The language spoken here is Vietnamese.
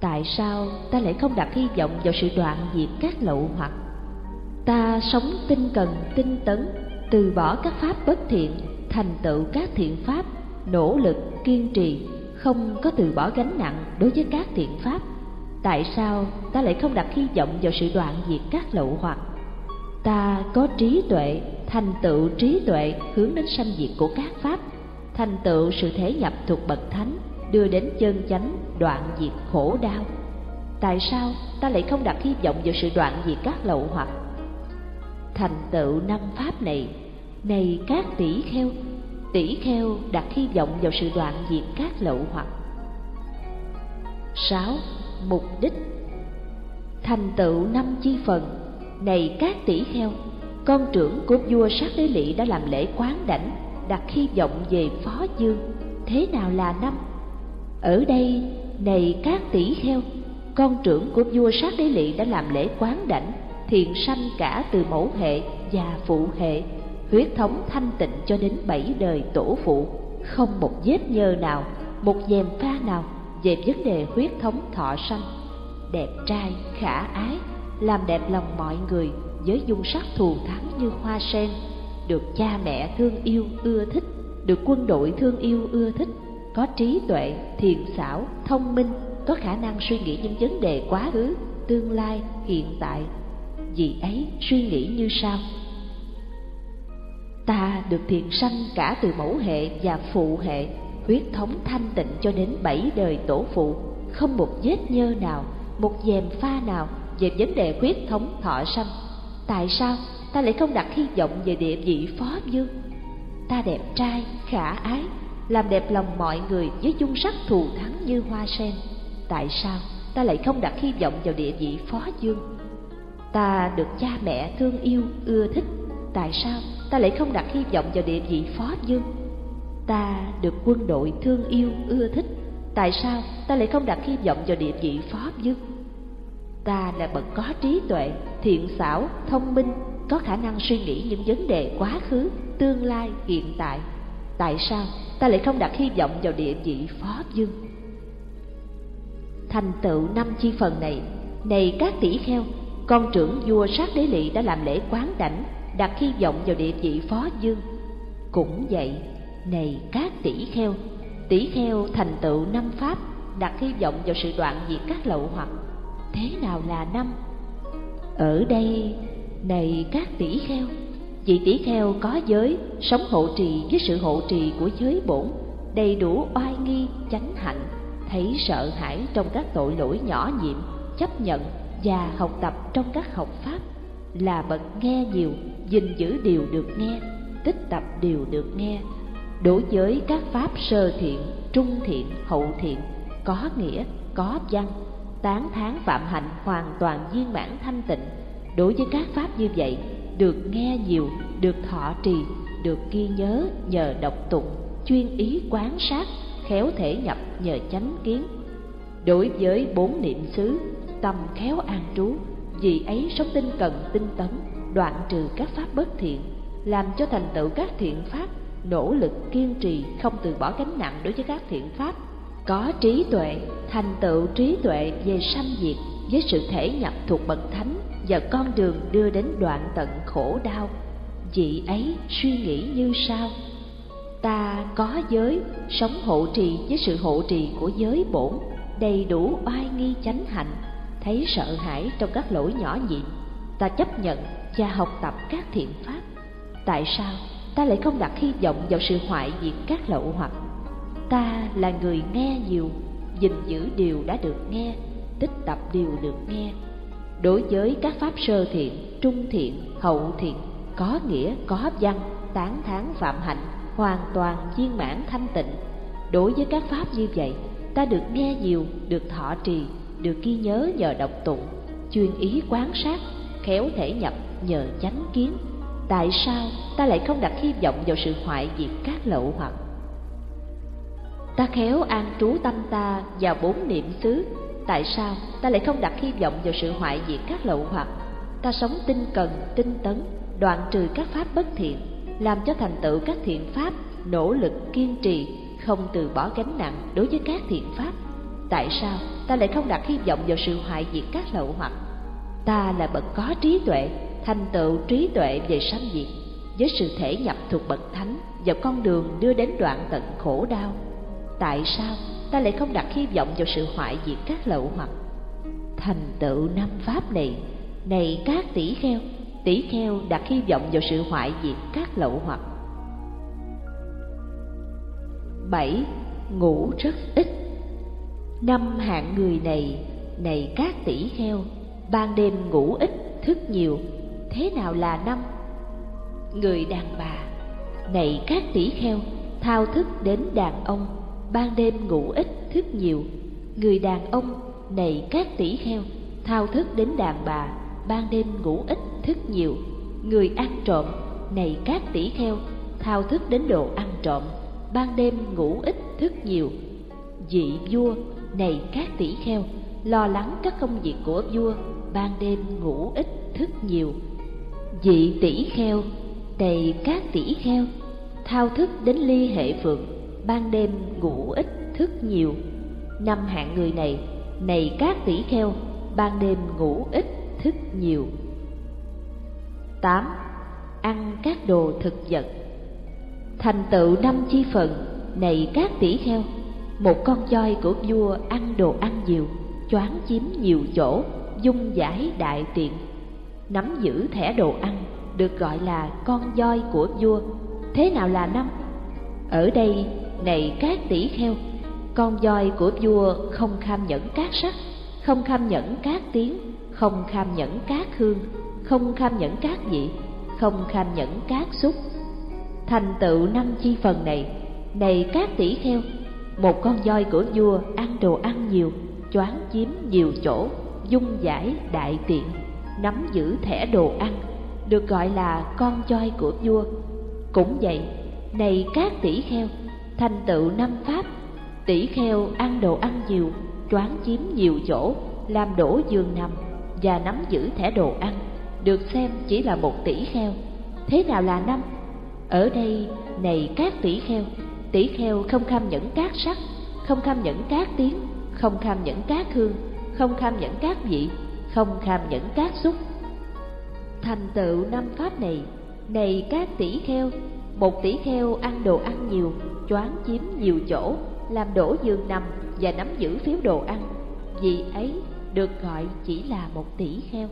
tại sao ta lại không đặt hy vọng vào sự đoạn diệt các lậu hoặc? Ta sống tinh cần, tinh tấn, từ bỏ các pháp bất thiện, thành tựu các thiện pháp, nỗ lực, kiên trì, không có từ bỏ gánh nặng đối với các thiện pháp. Tại sao ta lại không đặt hy vọng vào sự đoạn diệt các lậu hoặc? Ta có trí tuệ, thành tựu trí tuệ hướng đến sanh diệt của các pháp, thành tựu sự thể nhập thuộc bậc thánh, đưa đến chân chánh đoạn diệt khổ đau. Tại sao ta lại không đặt hy vọng vào sự đoạn diệt các lậu hoặc? Thành tựu năm pháp này này các tỷ kheo tỷ kheo đặt hy vọng vào sự đoạn diệt các lậu hoặc. Sáu, mục đích. Thành tựu năm chi phần, này các tỷ kheo, con trưởng của vua sát đế lỵ đã làm lễ quán đảnh, đặt hy vọng về phó dương. Thế nào là năm? Ở đây này các tỷ kheo, con trưởng của vua sát đế lỵ đã làm lễ quán đảnh, thiện sanh cả từ mẫu hệ và phụ hệ, huyết thống thanh tịnh cho đến bảy đời tổ phụ. Không một vết nhơ nào, một dèm pha nào về vấn đề huyết thống thọ sanh. Đẹp trai, khả ái, làm đẹp lòng mọi người với dung sắc thù thắng như hoa sen. Được cha mẹ thương yêu ưa thích, được quân đội thương yêu ưa thích có trí tuệ thiện xảo, thông minh, có khả năng suy nghĩ những vấn đề quá khứ, tương lai, hiện tại. Vì ấy, suy nghĩ như sau. Ta được thiện sanh cả từ mẫu hệ và phụ hệ, huyết thống thanh tịnh cho đến bảy đời tổ phụ. Không một vết nhơ nào, một dèm pha nào về vấn đề huyết thống thọ sanh. Tại sao ta lại không đặt hy vọng về địa vị phó dương ta đẹp trai, khả ái làm đẹp lòng mọi người với dung sắc thù thắng như hoa sen. Tại sao ta lại không đặt hy vọng vào địa vị phó dương? Ta được cha mẹ thương yêu, ưa thích. Tại sao ta lại không đặt hy vọng vào địa vị phó dương? Ta được quân đội thương yêu, ưa thích. Tại sao ta lại không đặt hy vọng vào địa vị phó dương? Ta là bậc có trí tuệ, thiện xảo, thông minh, có khả năng suy nghĩ những vấn đề quá khứ, tương lai, hiện tại. Tại sao ta lại không đặt hy vọng vào địa vị phó dương thành tựu năm chi phần này này các tỷ kheo, con trưởng vua sát đế lỵ đã làm lễ quán đảnh, đặt hy vọng vào địa vị phó dương cũng vậy, này các tỷ kheo tỷ kheo thành tựu năm pháp, đặt hy vọng vào sự đoạn diệt các lậu hoặc. Thế nào là năm? Ở đây, này các tỷ kheo vị tỷ kheo có giới, sống hộ trì với sự hộ trì của giới bổn, đầy đủ oai nghi, chánh hạnh, thấy sợ hãi trong các tội lỗi nhỏ nhiệm, chấp nhận và học tập trong các học pháp, là bậc nghe nhiều, gìn giữ điều được nghe, tích tập điều được nghe, đối với các pháp sơ thiện, trung thiện, hậu thiện, có nghĩa, có văn, tán thán phạm hạnh hoàn toàn viên mãn thanh tịnh. Đối với các pháp như vậy được nghe nhiều, được thọ trì, được ghi nhớ nhờ đọc tụng, chuyên ý quán sát, khéo thể nhập nhờ chánh kiến. Đối với bốn niệm xứ, tâm khéo an trú, vì ấy sống tinh cần, tinh tấn, đoạn trừ các pháp bất thiện, làm cho thành tựu các thiện pháp, nỗ lực kiên trì, không từ bỏ gánh nặng đối với các thiện pháp có trí tuệ, thành tựu trí tuệ về sanh diệt với sự thể nhập thuộc bậc thánh và con đường đưa đến đoạn tận khổ đau. Vị ấy suy nghĩ như sau. Ta có giới, sống hộ trì với sự hộ trì của giới bổn, đầy đủ oai nghi chánh hạnh, thấy sợ hãi trong các lỗi nhỏ nhịn. Ta chấp nhận và học tập các thiện pháp. Tại sao ta lại không đặt hy vọng vào sự hoại diệt các lậu hoặc ta là người nghe nhiều, gìn giữ điều đã được nghe, tích tập điều được nghe. Đối với các pháp sơ thiện, trung thiện, hậu thiện, có nghĩa, có văn, tán thán phạm hạnh, hoàn toàn viên mãn thanh tịnh, đối với các pháp như vậy, ta được nghe nhiều, được thọ trì, được ghi nhớ nhờ đọc tụng, chuyên ý quán sát, khéo thể nhập nhờ chánh kiến. Tại sao ta lại không đặt hy vọng vào sự hoại diệt các lậu hoặc ta khéo an trú tâm ta vào bốn niệm xứ. Tại sao? Ta lại không đặt hy vọng vào sự hoại diệt các lậu hoặc. Ta sống tinh cần, tinh tấn, đoạn trừ các pháp bất thiện, làm cho thành tựu các thiện pháp, nỗ lực, kiên trì, không từ bỏ gánh nặng đối với các thiện pháp. Tại sao? Ta lại không đặt hy vọng vào sự hoại diệt các lậu hoặc. Ta là bậc có trí tuệ, thành tựu trí tuệ về sanh diệt. Với sự thể nhập thuộc bậc thánh, vào con đường đưa đến đoạn tận khổ đau tại sao ta lại không đặt hy vọng vào sự hoại diệt các lậu hoặc thành tựu năm pháp này này các tỷ kheo tỷ kheo đặt hy vọng vào sự hoại diệt các lậu hoặc bảy ngủ rất ít. Năm hạng người này này các tỷ kheo, ban đêm ngủ ít, thức nhiều, thế nào là năm? Người đàn bà, này các tỷ kheo, thao thức đến đàn ông ban đêm ngủ ít, thức nhiều. Người đàn ông này các tỷ heo, thao thức đến đàn bà, ban đêm ngủ ít, thức nhiều. Người ăn trộm này các tỷ heo, thao thức đến đồ ăn trộm, ban đêm ngủ ít, thức nhiều. Vị vua này các tỷ kheo lo lắng các công việc của vua, ban đêm ngủ ít, thức nhiều. Vị tỷ kheo này các tỷ kheo thao thức đến ly hệ phượng ban đêm ngủ ít thức nhiều năm hạng người này này các tỷ kheo ban đêm ngủ ít thức nhiều 8. Ăn các đồ thực vật Thành tựu năm chi phần Này các tỷ kheo Một con voi của vua ăn đồ ăn nhiều Choáng chiếm nhiều chỗ Dung giải đại tiện Nắm giữ thẻ đồ ăn Được gọi là con voi của vua Thế nào là năm? Ở đây, này các tỷ kheo, Con voi của vua không kham nhẫn các sắc, Không kham nhẫn các tiếng, Không kham nhẫn các hương, Không kham nhẫn các vị, Không kham nhẫn các xúc. Thành tựu năm chi phần này này các tỷ kheo, một con voi của vua ăn đồ ăn nhiều, choáng chiếm nhiều chỗ, dung giải đại tiện, nắm giữ thẻ đồ ăn, được gọi là con voi của vua. Cũng vậy, này các tỷ kheo thành tựu năm pháp tỷ kheo ăn đồ ăn nhiều, choáng chiếm nhiều chỗ, làm đổ giường nằm và nắm giữ thẻ đồ ăn, được xem chỉ là một tỷ kheo. Thế nào là năm? Ở đây này các tỷ kheo tỷ kheo không kham nhẫn các sắc, không kham nhẫn các tiếng, không kham nhẫn các hương, không kham nhẫn các vị, không kham nhẫn các xúc. Thành tựu năm pháp này này các tỷ kheo một tỷ kheo ăn đồ ăn nhiều, choáng chiếm nhiều chỗ, làm đổ giường nằm và nắm giữ phiếu đồ ăn. Vì ấy, được gọi chỉ là một tỷ kheo.